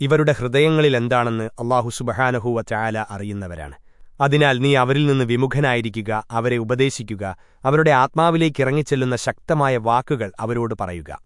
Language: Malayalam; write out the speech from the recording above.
ഇവരുടെ ഹൃദയങ്ങളിലെന്താണെന്ന് അള്ളാഹു സുബഹാനഹുവ ചായാല അറിയുന്നവരാണ്. അതിനാൽ നീ അവരിൽ നിന്ന് വിമുഖനായിരിക്കുക അവരെ ഉപദേശിക്കുക അവരുടെ ആത്മാവിലേക്കിറങ്ങിച്ചെല്ലുന്ന ശക്തമായ വാക്കുകൾ അവരോട് പറയുക.